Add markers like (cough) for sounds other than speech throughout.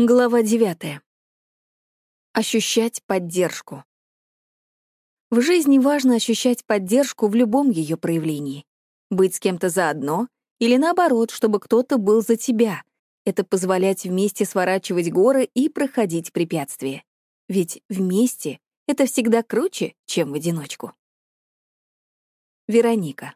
Глава 9. Ощущать поддержку. В жизни важно ощущать поддержку в любом ее проявлении. Быть с кем-то заодно или наоборот, чтобы кто-то был за тебя. Это позволять вместе сворачивать горы и проходить препятствия. Ведь вместе это всегда круче, чем в одиночку. Вероника.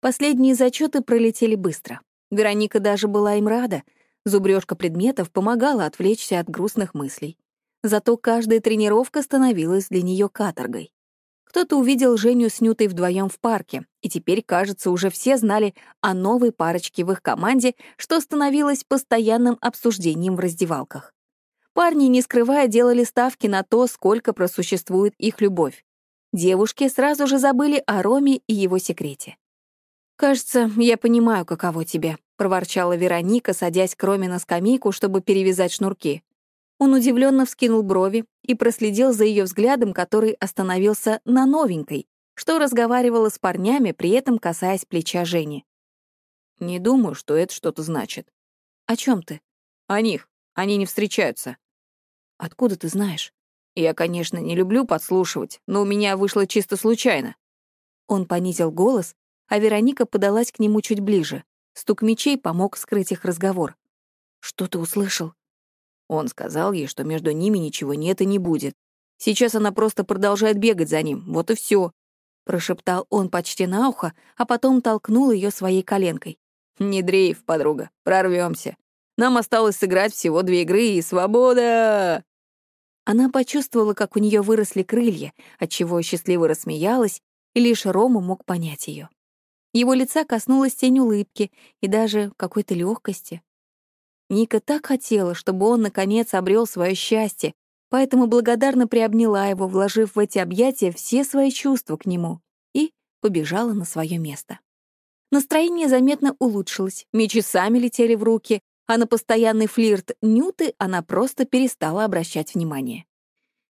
Последние зачеты пролетели быстро. Вероника даже была им рада — Зубрёжка предметов помогала отвлечься от грустных мыслей. Зато каждая тренировка становилась для нее каторгой. Кто-то увидел Женю с Нютой вдвоем в парке, и теперь, кажется, уже все знали о новой парочке в их команде, что становилось постоянным обсуждением в раздевалках. Парни, не скрывая, делали ставки на то, сколько просуществует их любовь. Девушки сразу же забыли о Роме и его секрете. «Кажется, я понимаю, каково тебе», — проворчала Вероника, садясь к Роме на скамейку, чтобы перевязать шнурки. Он удивленно вскинул брови и проследил за ее взглядом, который остановился на новенькой, что разговаривала с парнями, при этом касаясь плеча Жени. «Не думаю, что это что-то значит». «О чем ты?» «О них. Они не встречаются». «Откуда ты знаешь?» «Я, конечно, не люблю подслушивать, но у меня вышло чисто случайно». Он понизил голос, а Вероника подалась к нему чуть ближе. Стук мечей помог скрыть их разговор. «Что ты услышал?» Он сказал ей, что между ними ничего нет и не будет. Сейчас она просто продолжает бегать за ним, вот и все. Прошептал он почти на ухо, а потом толкнул ее своей коленкой. «Не дрейф, подруга, прорвемся. Нам осталось сыграть всего две игры, и свобода!» Она почувствовала, как у нее выросли крылья, отчего счастливо рассмеялась, и лишь Рома мог понять ее. Его лица коснулась тень улыбки и даже какой-то легкости. Ника так хотела, чтобы он, наконец, обрел свое счастье, поэтому благодарно приобняла его, вложив в эти объятия все свои чувства к нему, и побежала на свое место. Настроение заметно улучшилось, мечи сами летели в руки, а на постоянный флирт Нюты она просто перестала обращать внимание.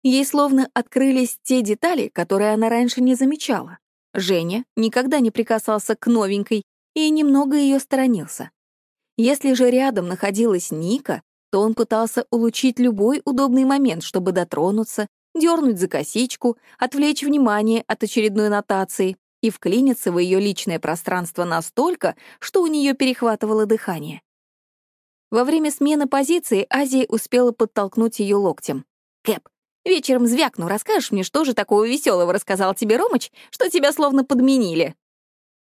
Ей словно открылись те детали, которые она раньше не замечала. Женя никогда не прикасался к новенькой и немного ее сторонился. Если же рядом находилась Ника, то он пытался улучшить любой удобный момент, чтобы дотронуться, дернуть за косичку, отвлечь внимание от очередной нотации и вклиниться в ее личное пространство настолько, что у нее перехватывало дыхание. Во время смены позиции Азия успела подтолкнуть ее локтем. «Кэп, Вечером звякну, расскажешь мне, что же такого веселого рассказал тебе Ромыч, что тебя словно подменили?»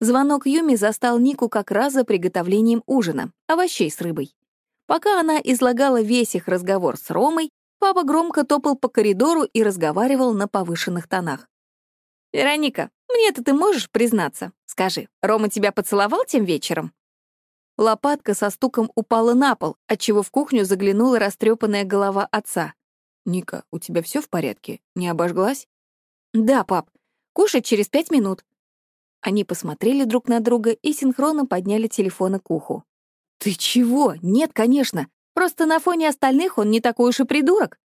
Звонок Юми застал Нику как раз за приготовлением ужина, овощей с рыбой. Пока она излагала весь их разговор с Ромой, папа громко топал по коридору и разговаривал на повышенных тонах. «Вероника, мне-то ты можешь признаться? Скажи, Рома тебя поцеловал тем вечером?» Лопатка со стуком упала на пол, отчего в кухню заглянула растрепанная голова отца. «Ника, у тебя все в порядке? Не обожглась?» «Да, пап. Кушать через пять минут». Они посмотрели друг на друга и синхронно подняли телефоны к уху. «Ты чего? Нет, конечно. Просто на фоне остальных он не такой уж и придурок.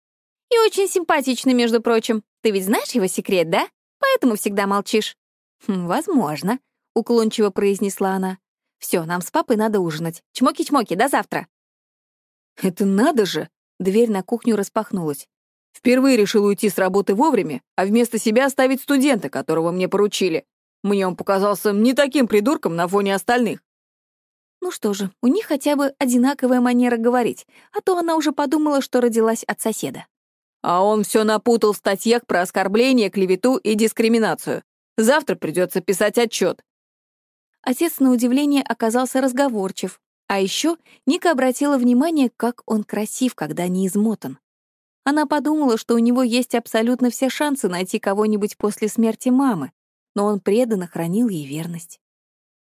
И очень симпатичный, между прочим. Ты ведь знаешь его секрет, да? Поэтому всегда молчишь». «Хм, «Возможно», — уклончиво произнесла она. Все, нам с папой надо ужинать. Чмоки-чмоки, до завтра». «Это надо же!» Дверь на кухню распахнулась. Впервые решил уйти с работы вовремя, а вместо себя оставить студента, которого мне поручили. Мне он показался не таким придурком на фоне остальных. Ну что же, у них хотя бы одинаковая манера говорить, а то она уже подумала, что родилась от соседа. А он все напутал в статьях про оскорбление, клевету и дискриминацию. Завтра придется писать отчет. Отец, на удивление, оказался разговорчив, а еще Ника обратила внимание, как он красив, когда не измотан. Она подумала, что у него есть абсолютно все шансы найти кого-нибудь после смерти мамы, но он преданно хранил ей верность.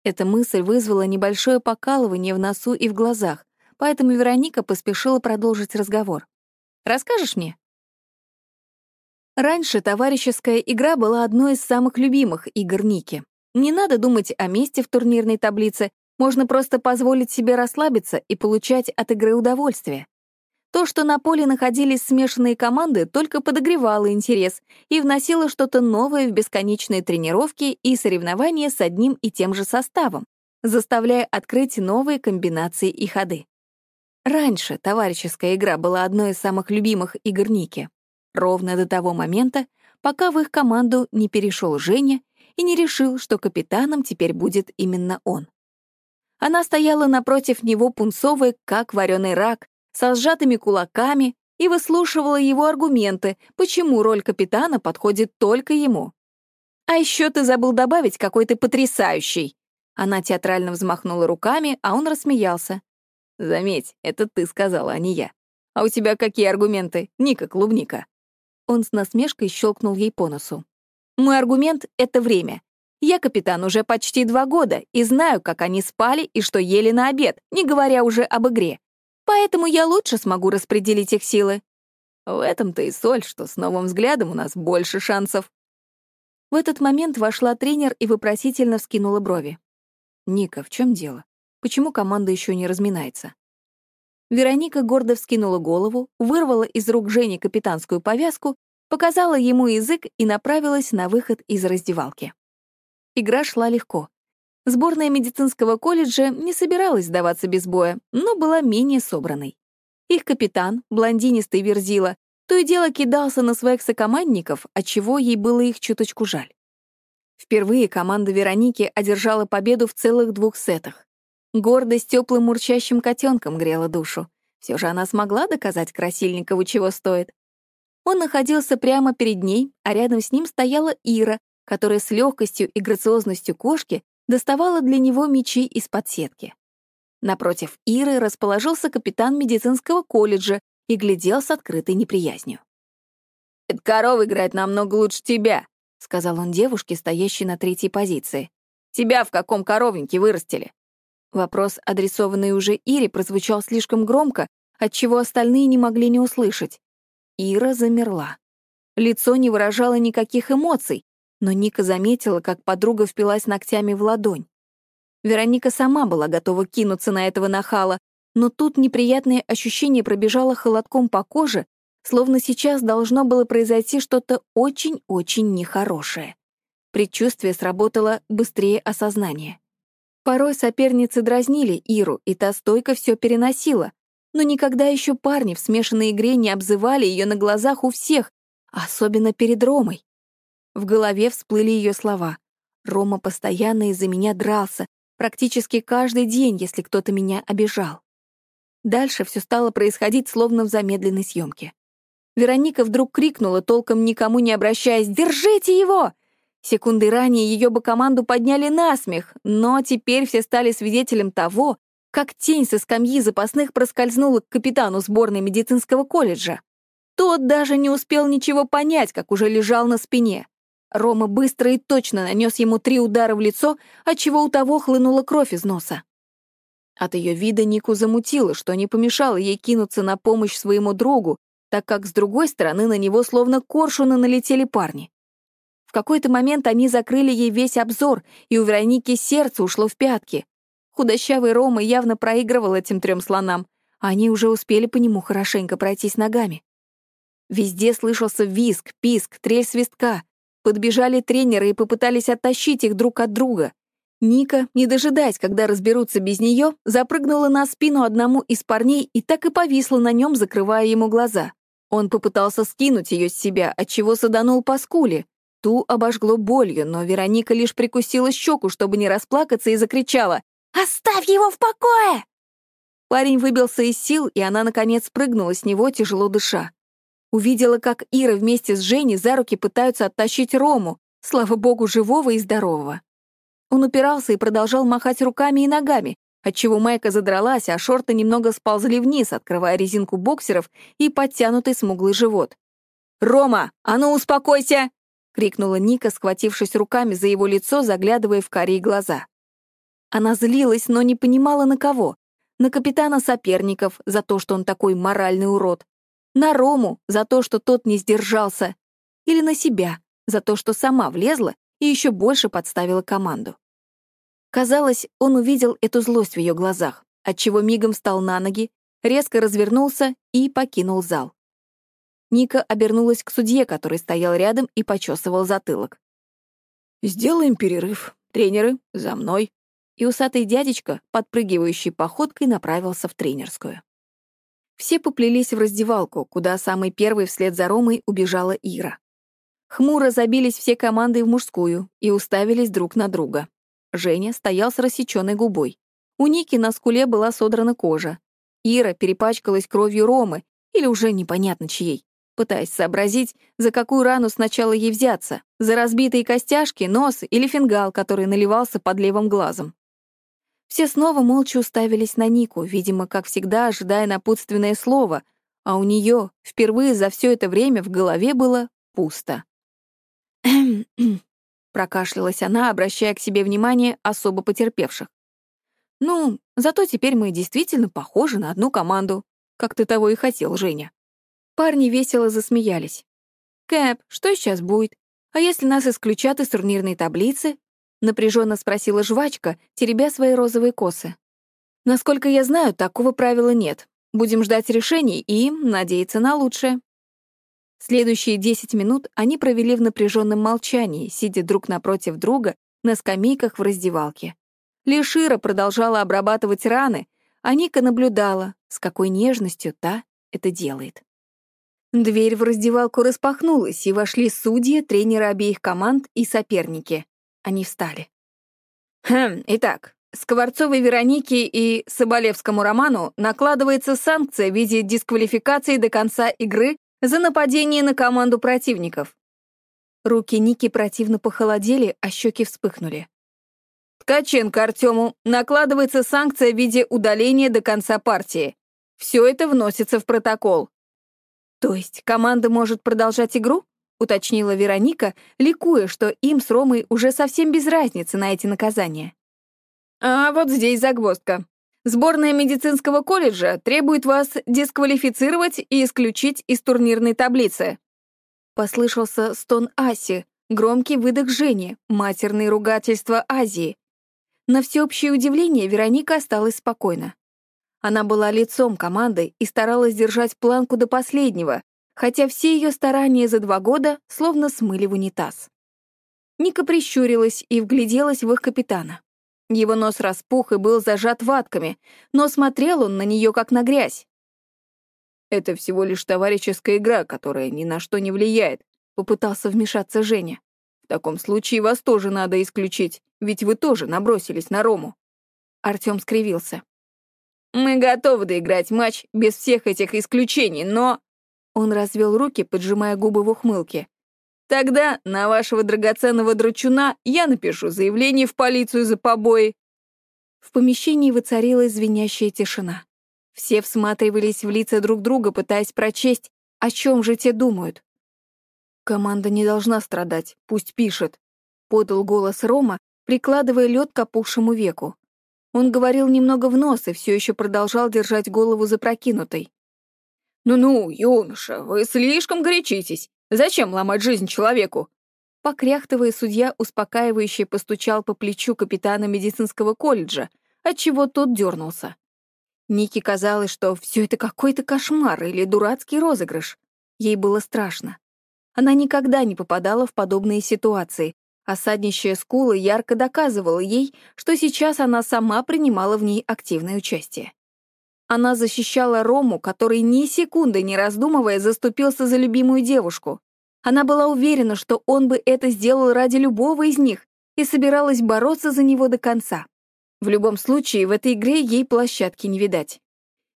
Эта мысль вызвала небольшое покалывание в носу и в глазах, поэтому Вероника поспешила продолжить разговор. «Расскажешь мне?» Раньше товарищеская игра была одной из самых любимых игр Ники. Не надо думать о месте в турнирной таблице, можно просто позволить себе расслабиться и получать от игры удовольствие. То, что на поле находились смешанные команды, только подогревало интерес и вносило что-то новое в бесконечные тренировки и соревнования с одним и тем же составом, заставляя открыть новые комбинации и ходы. Раньше товарищеская игра была одной из самых любимых игр Ники. Ровно до того момента, пока в их команду не перешел Женя и не решил, что капитаном теперь будет именно он. Она стояла напротив него пунцовой, как вареный рак, со сжатыми кулаками и выслушивала его аргументы, почему роль капитана подходит только ему. «А еще ты забыл добавить, какой ты потрясающий!» Она театрально взмахнула руками, а он рассмеялся. «Заметь, это ты сказала, а не я. А у тебя какие аргументы? Ника Клубника». Он с насмешкой щелкнул ей по носу. «Мой аргумент — это время. Я капитан уже почти два года и знаю, как они спали и что ели на обед, не говоря уже об игре. Поэтому я лучше смогу распределить их силы. В этом-то и соль, что с новым взглядом у нас больше шансов. В этот момент вошла тренер и вопросительно вскинула брови. «Ника, в чем дело? Почему команда еще не разминается?» Вероника гордо вскинула голову, вырвала из рук Жени капитанскую повязку, показала ему язык и направилась на выход из раздевалки. Игра шла легко. Сборная медицинского колледжа не собиралась сдаваться без боя, но была менее собранной. Их капитан, блондинистый Верзила, то и дело кидался на своих сокомандников, отчего ей было их чуточку жаль. Впервые команда Вероники одержала победу в целых двух сетах. Гордость теплым мурчащим котенком грела душу. Все же она смогла доказать Красильникову, чего стоит. Он находился прямо перед ней, а рядом с ним стояла Ира, которая с легкостью и грациозностью кошки доставала для него мечи из-под сетки. Напротив Иры расположился капитан медицинского колледжа и глядел с открытой неприязнью. «Эта корова играет намного лучше тебя», — сказал он девушке, стоящей на третьей позиции. «Тебя в каком коровнике вырастили?» Вопрос, адресованный уже Ире, прозвучал слишком громко, отчего остальные не могли не услышать. Ира замерла. Лицо не выражало никаких эмоций, но Ника заметила, как подруга впилась ногтями в ладонь. Вероника сама была готова кинуться на этого нахала, но тут неприятное ощущение пробежало холодком по коже, словно сейчас должно было произойти что-то очень-очень нехорошее. Предчувствие сработало быстрее осознания. Порой соперницы дразнили Иру, и та стойко все переносила, но никогда еще парни в смешанной игре не обзывали ее на глазах у всех, особенно перед Ромой. В голове всплыли ее слова. Рома постоянно из-за меня дрался, практически каждый день, если кто-то меня обижал. Дальше все стало происходить словно в замедленной съемке. Вероника вдруг крикнула, толком никому не обращаясь, «Держите его!» Секунды ранее ее бы команду подняли на смех, но теперь все стали свидетелем того, как тень со скамьи запасных проскользнула к капитану сборной медицинского колледжа. Тот даже не успел ничего понять, как уже лежал на спине. Рома быстро и точно нанес ему три удара в лицо, отчего у того хлынула кровь из носа. От ее вида Нику замутило, что не помешало ей кинуться на помощь своему другу, так как с другой стороны на него словно коршуны налетели парни. В какой-то момент они закрыли ей весь обзор, и у Вероники сердце ушло в пятки. Худощавый Рома явно проигрывал этим трем слонам, а они уже успели по нему хорошенько пройтись ногами. Везде слышался визг, писк, трель свистка. Подбежали тренеры и попытались оттащить их друг от друга. Ника, не дожидаясь, когда разберутся без нее, запрыгнула на спину одному из парней и так и повисла на нем, закрывая ему глаза. Он попытался скинуть ее с себя, отчего саданул по скуле. Ту обожгло болью, но Вероника лишь прикусила щеку, чтобы не расплакаться, и закричала «Оставь его в покое!» Парень выбился из сил, и она, наконец, прыгнула с него, тяжело дыша. Увидела, как Ира вместе с Женей за руки пытаются оттащить Рому, слава богу, живого и здорового. Он упирался и продолжал махать руками и ногами, отчего майка задралась, а шорты немного сползли вниз, открывая резинку боксеров и подтянутый смуглый живот. «Рома, а ну успокойся!» — крикнула Ника, схватившись руками за его лицо, заглядывая в карие глаза. Она злилась, но не понимала на кого. На капитана соперников за то, что он такой моральный урод, на Рому за то, что тот не сдержался, или на себя за то, что сама влезла и еще больше подставила команду. Казалось, он увидел эту злость в ее глазах, отчего мигом встал на ноги, резко развернулся и покинул зал. Ника обернулась к судье, который стоял рядом и почесывал затылок. «Сделаем перерыв. Тренеры, за мной». И усатый дядечка, подпрыгивающий походкой, направился в тренерскую. Все поплелись в раздевалку, куда самый первый вслед за Ромой убежала Ира. Хмуро забились все команды в мужскую и уставились друг на друга. Женя стоял с рассеченной губой. У Ники на скуле была содрана кожа. Ира перепачкалась кровью Ромы, или уже непонятно чьей, пытаясь сообразить, за какую рану сначала ей взяться, за разбитые костяшки, нос или фингал, который наливался под левым глазом. Все снова молча уставились на Нику, видимо, как всегда, ожидая напутственное слово, а у нее впервые за все это время в голове было пусто. (clears throat) прокашлялась она, обращая к себе внимание особо потерпевших. «Ну, зато теперь мы действительно похожи на одну команду, как ты того и хотел, Женя». Парни весело засмеялись. «Кэп, что сейчас будет? А если нас исключат из турнирной таблицы?» Напряженно спросила жвачка, теребя свои розовые косы. «Насколько я знаю, такого правила нет. Будем ждать решений и надеяться на лучшее». Следующие десять минут они провели в напряженном молчании, сидя друг напротив друга на скамейках в раздевалке. Лишира продолжала обрабатывать раны, а Ника наблюдала, с какой нежностью та это делает. Дверь в раздевалку распахнулась, и вошли судьи, тренеры обеих команд и соперники. Они встали. «Хм, итак, Скворцовой Веронике и Соболевскому Роману накладывается санкция в виде дисквалификации до конца игры за нападение на команду противников». Руки Ники противно похолодели, а щеки вспыхнули. Ткаченко Артему накладывается санкция в виде удаления до конца партии. Все это вносится в протокол. То есть команда может продолжать игру? Уточнила Вероника, ликуя, что им с Ромой уже совсем без разницы на эти наказания. А вот здесь загвоздка. Сборная медицинского колледжа требует вас дисквалифицировать и исключить из турнирной таблицы. Послышался стон Аси, громкий выдох Жени, матерные ругательства Азии. На всеобщее удивление Вероника осталась спокойна. Она была лицом команды и старалась держать планку до последнего, хотя все ее старания за два года словно смыли в унитаз. Ника прищурилась и вгляделась в их капитана. Его нос распух и был зажат ватками, но смотрел он на нее как на грязь. «Это всего лишь товарищеская игра, которая ни на что не влияет», — попытался вмешаться Женя. В таком случае вас тоже надо исключить, ведь вы тоже набросились на Рому». Артём скривился. «Мы готовы доиграть матч без всех этих исключений, но...» Он развел руки, поджимая губы в ухмылке. «Тогда на вашего драгоценного драчуна я напишу заявление в полицию за побои». В помещении воцарилась звенящая тишина. Все всматривались в лица друг друга, пытаясь прочесть, о чем же те думают. «Команда не должна страдать, пусть пишет», — подал голос Рома, прикладывая лед к опухшему веку. Он говорил немного в нос и все еще продолжал держать голову запрокинутой. «Ну-ну, юноша, вы слишком горячитесь. Зачем ломать жизнь человеку?» Покряхтывая, судья успокаивающе постучал по плечу капитана медицинского колледжа, отчего тот дернулся. Нике казалось, что все это какой-то кошмар или дурацкий розыгрыш. Ей было страшно. Она никогда не попадала в подобные ситуации, а саднищая скула ярко доказывала ей, что сейчас она сама принимала в ней активное участие. Она защищала Рому, который ни секунды не раздумывая заступился за любимую девушку. Она была уверена, что он бы это сделал ради любого из них и собиралась бороться за него до конца. В любом случае, в этой игре ей площадки не видать.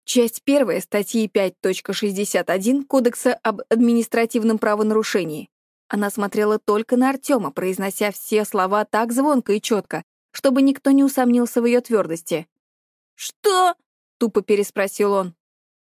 Часть первая статьи 5.61 Кодекса об административном правонарушении. Она смотрела только на Артема, произнося все слова так звонко и четко, чтобы никто не усомнился в ее твердости. «Что?» — тупо переспросил он.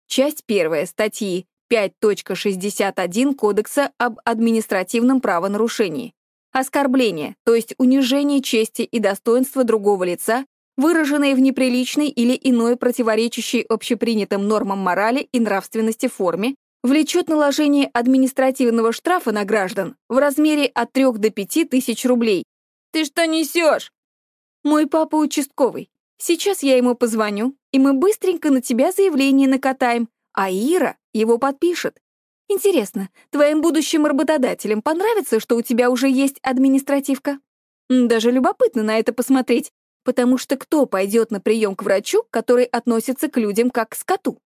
Часть первая статьи 5.61 Кодекса об административном правонарушении. Оскорбление, то есть унижение чести и достоинства другого лица выраженные в неприличной или иной противоречащей общепринятым нормам морали и нравственности форме, влечет наложение административного штрафа на граждан в размере от 3 до 5 тысяч рублей. «Ты что несешь?» «Мой папа участковый. Сейчас я ему позвоню, и мы быстренько на тебя заявление накатаем, а Ира его подпишет. Интересно, твоим будущим работодателям понравится, что у тебя уже есть административка? Даже любопытно на это посмотреть, потому что кто пойдет на прием к врачу, который относится к людям как к скоту?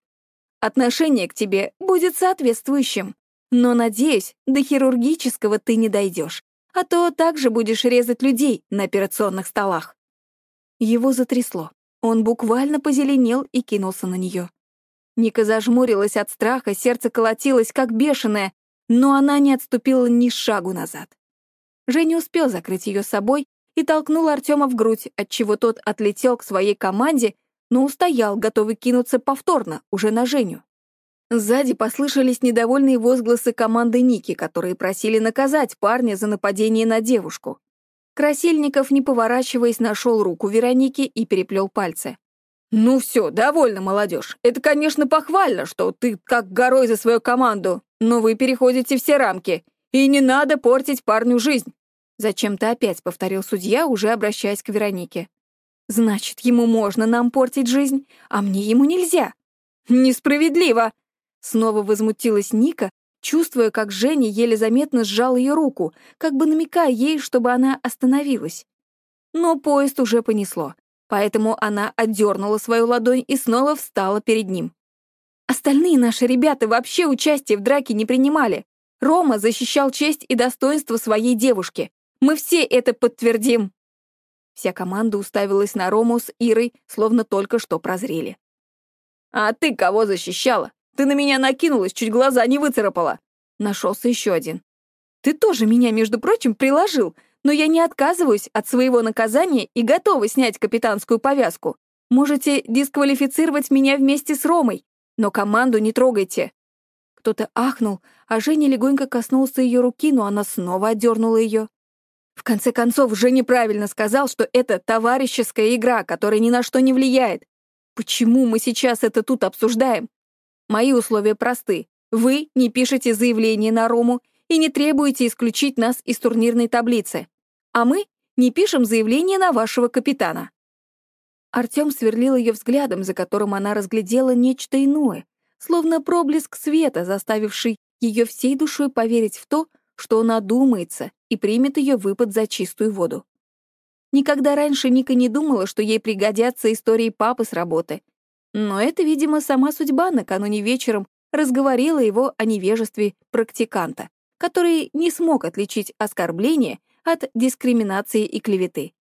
отношение к тебе будет соответствующим. Но, надеюсь, до хирургического ты не дойдешь, а то также будешь резать людей на операционных столах». Его затрясло. Он буквально позеленел и кинулся на нее. Ника зажмурилась от страха, сердце колотилось, как бешеное, но она не отступила ни шагу назад. Женя успел закрыть ее собой и толкнул Артема в грудь, отчего тот отлетел к своей команде, но устоял, готовый кинуться повторно, уже на Женю. Сзади послышались недовольные возгласы команды Ники, которые просили наказать парня за нападение на девушку. Красильников, не поворачиваясь, нашел руку Вероники и переплел пальцы. «Ну все, довольно, молодежь. Это, конечно, похвально, что ты как горой за свою команду, но вы переходите все рамки, и не надо портить парню жизнь». Зачем-то опять повторил судья, уже обращаясь к Веронике. «Значит, ему можно нам портить жизнь, а мне ему нельзя». «Несправедливо!» Снова возмутилась Ника, чувствуя, как Женя еле заметно сжал ее руку, как бы намекая ей, чтобы она остановилась. Но поезд уже понесло, поэтому она отдернула свою ладонь и снова встала перед ним. Остальные наши ребята вообще участия в драке не принимали. Рома защищал честь и достоинство своей девушки. Мы все это подтвердим. Вся команда уставилась на Рому с Ирой, словно только что прозрели. «А ты кого защищала?» Ты на меня накинулась, чуть глаза не выцарапала. Нашелся еще один. Ты тоже меня, между прочим, приложил, но я не отказываюсь от своего наказания и готова снять капитанскую повязку. Можете дисквалифицировать меня вместе с Ромой, но команду не трогайте. Кто-то ахнул, а Женя легонько коснулся ее руки, но она снова отдернула ее. В конце концов, Женя правильно сказал, что это товарищеская игра, которая ни на что не влияет. Почему мы сейчас это тут обсуждаем? Мои условия просты. Вы не пишете заявление на Рому и не требуете исключить нас из турнирной таблицы. А мы не пишем заявление на вашего капитана». Артём сверлил ее взглядом, за которым она разглядела нечто иное, словно проблеск света, заставивший ее всей душой поверить в то, что он одумается и примет ее выпад за чистую воду. Никогда раньше Ника не думала, что ей пригодятся истории папы с работы, но это, видимо, сама судьба накануне вечером разговорила его о невежестве практиканта, который не смог отличить оскорбление от дискриминации и клеветы.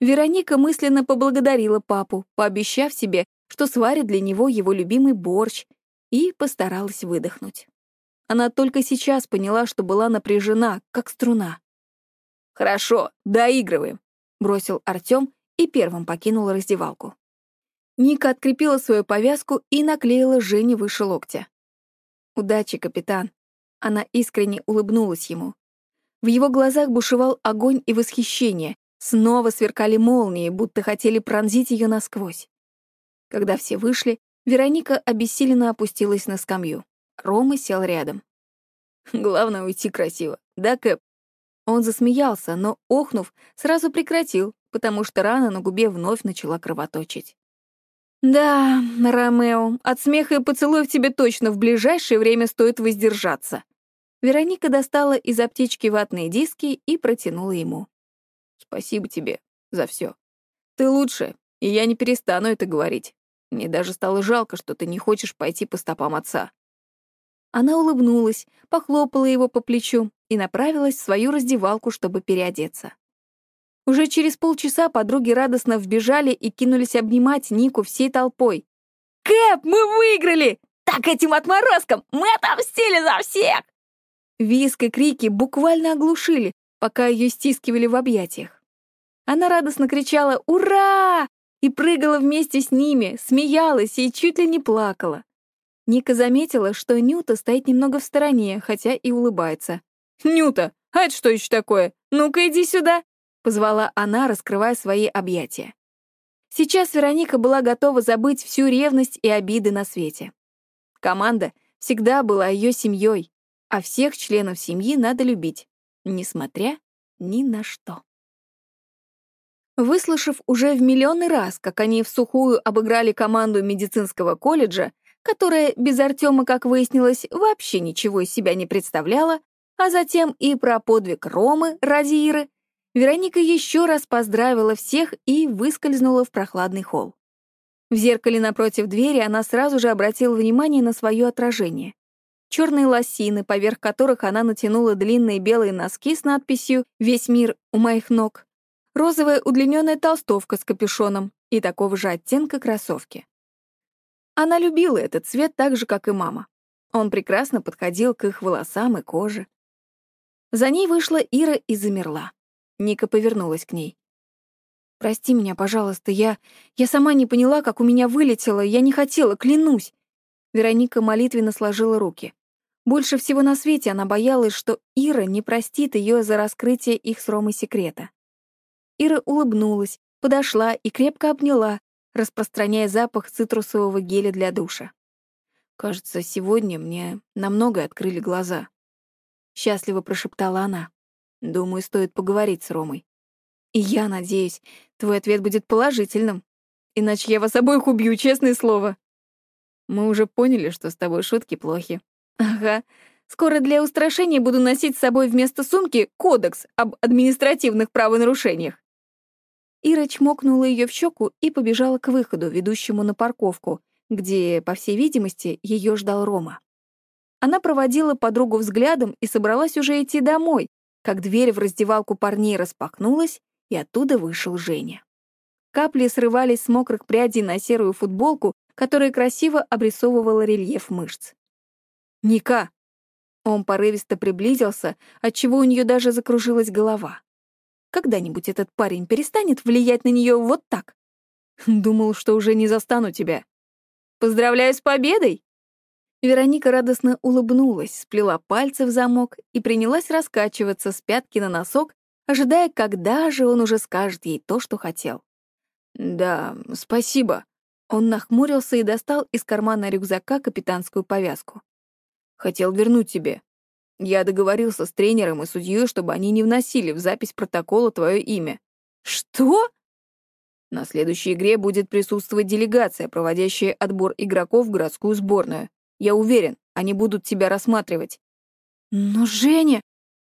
Вероника мысленно поблагодарила папу, пообещав себе, что сварит для него его любимый борщ, и постаралась выдохнуть. Она только сейчас поняла, что была напряжена, как струна. «Хорошо, доигрываем», — бросил Артём и первым покинул раздевалку. Ника открепила свою повязку и наклеила Жене выше локтя. «Удачи, капитан!» Она искренне улыбнулась ему. В его глазах бушевал огонь и восхищение, снова сверкали молнии, будто хотели пронзить ее насквозь. Когда все вышли, Вероника обессиленно опустилась на скамью. Рома сел рядом. «Главное — уйти красиво, да, Кэп?» Он засмеялся, но, охнув, сразу прекратил, потому что рана на губе вновь начала кровоточить. «Да, Ромео, от смеха и поцелуев тебе точно в ближайшее время стоит воздержаться». Вероника достала из аптечки ватные диски и протянула ему. «Спасибо тебе за все. Ты лучше, и я не перестану это говорить. Мне даже стало жалко, что ты не хочешь пойти по стопам отца». Она улыбнулась, похлопала его по плечу и направилась в свою раздевалку, чтобы переодеться. Уже через полчаса подруги радостно вбежали и кинулись обнимать Нику всей толпой. «Кэп, мы выиграли! Так этим отморозкам! Мы отомстили за всех!» Виск и крики буквально оглушили, пока ее стискивали в объятиях. Она радостно кричала «Ура!» и прыгала вместе с ними, смеялась и чуть ли не плакала. Ника заметила, что Нюта стоит немного в стороне, хотя и улыбается. «Нюта, а это что еще такое? Ну-ка иди сюда!» — позвала она, раскрывая свои объятия. Сейчас Вероника была готова забыть всю ревность и обиды на свете. Команда всегда была ее семьей, а всех членов семьи надо любить, несмотря ни на что. Выслушав уже в миллионный раз, как они в сухую обыграли команду медицинского колледжа, которая без Артема, как выяснилось, вообще ничего из себя не представляла, а затем и про подвиг Ромы ради Иры, Вероника еще раз поздравила всех и выскользнула в прохладный холл. В зеркале напротив двери она сразу же обратила внимание на свое отражение. Черные лосины, поверх которых она натянула длинные белые носки с надписью «Весь мир у моих ног», розовая удлиненная толстовка с капюшоном и такого же оттенка кроссовки. Она любила этот цвет так же, как и мама. Он прекрасно подходил к их волосам и коже. За ней вышла Ира и замерла. Ника повернулась к ней. «Прости меня, пожалуйста, я... Я сама не поняла, как у меня вылетело, я не хотела, клянусь!» Вероника молитвенно сложила руки. Больше всего на свете она боялась, что Ира не простит ее за раскрытие их с Ромой секрета. Ира улыбнулась, подошла и крепко обняла, распространяя запах цитрусового геля для душа. «Кажется, сегодня мне намного открыли глаза», — счастливо прошептала она. «Думаю, стоит поговорить с Ромой. И я надеюсь, твой ответ будет положительным. Иначе я вас обоих убью, честное слово». Мы уже поняли, что с тобой шутки плохи. Ага. Скоро для устрашения буду носить с собой вместо сумки кодекс об административных правонарушениях. Ира чмокнула ее в щеку и побежала к выходу, ведущему на парковку, где, по всей видимости, ее ждал Рома. Она проводила подругу взглядом и собралась уже идти домой, как дверь в раздевалку парней распахнулась, и оттуда вышел Женя. Капли срывались с мокрых прядей на серую футболку, которая красиво обрисовывала рельеф мышц. «Ника!» Он порывисто приблизился, отчего у нее даже закружилась голова. Когда-нибудь этот парень перестанет влиять на нее вот так? Думал, что уже не застану тебя. Поздравляю с победой! Вероника радостно улыбнулась, сплела пальцы в замок и принялась раскачиваться с пятки на носок, ожидая, когда же он уже скажет ей то, что хотел. «Да, спасибо». Он нахмурился и достал из кармана рюкзака капитанскую повязку. «Хотел вернуть тебе. Я договорился с тренером и судьей, чтобы они не вносили в запись протокола твое имя. Что? На следующей игре будет присутствовать делегация, проводящая отбор игроков в городскую сборную. Я уверен, они будут тебя рассматривать. Но Женя...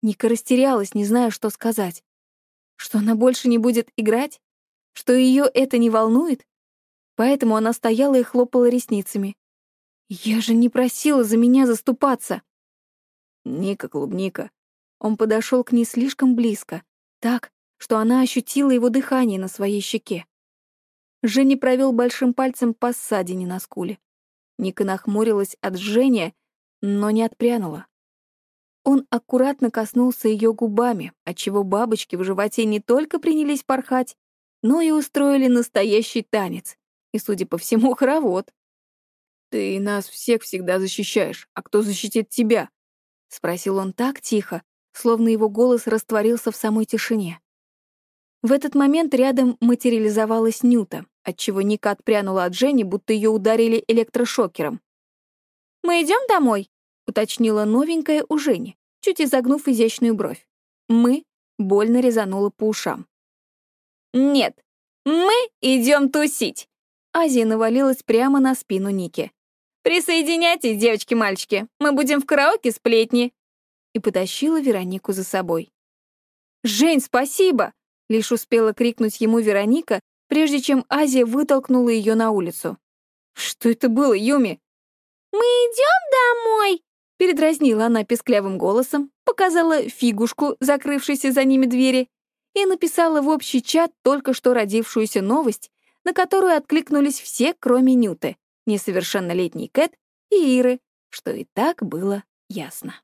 Ника растерялась, не зная, что сказать. Что она больше не будет играть? Что ее это не волнует? Поэтому она стояла и хлопала ресницами. «Я же не просила за меня заступаться!» Ника, клубника. Он подошел к ней слишком близко, так, что она ощутила его дыхание на своей щеке. Женя провел большим пальцем по ссадине на скуле. Ника нахмурилась от жжения, но не отпрянула. Он аккуратно коснулся ее губами, отчего бабочки в животе не только принялись порхать, но и устроили настоящий танец. И, судя по всему, хоровод. «Ты нас всех всегда защищаешь, а кто защитит тебя?» — спросил он так тихо, словно его голос растворился в самой тишине. В этот момент рядом материализовалась Нюта, отчего Ника отпрянула от Жени, будто ее ударили электрошокером. «Мы идем домой?» — уточнила новенькая у Жени, чуть изогнув изящную бровь. «Мы» больно резанула по ушам. «Нет, мы идем тусить!» Азия навалилась прямо на спину Ники. «Присоединяйтесь, девочки-мальчики, мы будем в караоке сплетни!» И потащила Веронику за собой. «Жень, спасибо!» — лишь успела крикнуть ему Вероника, прежде чем Азия вытолкнула ее на улицу. «Что это было, Юми?» «Мы идем домой!» — передразнила она песклявым голосом, показала фигушку, закрывшейся за ними двери, и написала в общий чат только что родившуюся новость, на которую откликнулись все, кроме Нюты несовершеннолетний Кэт и Иры, что и так было ясно.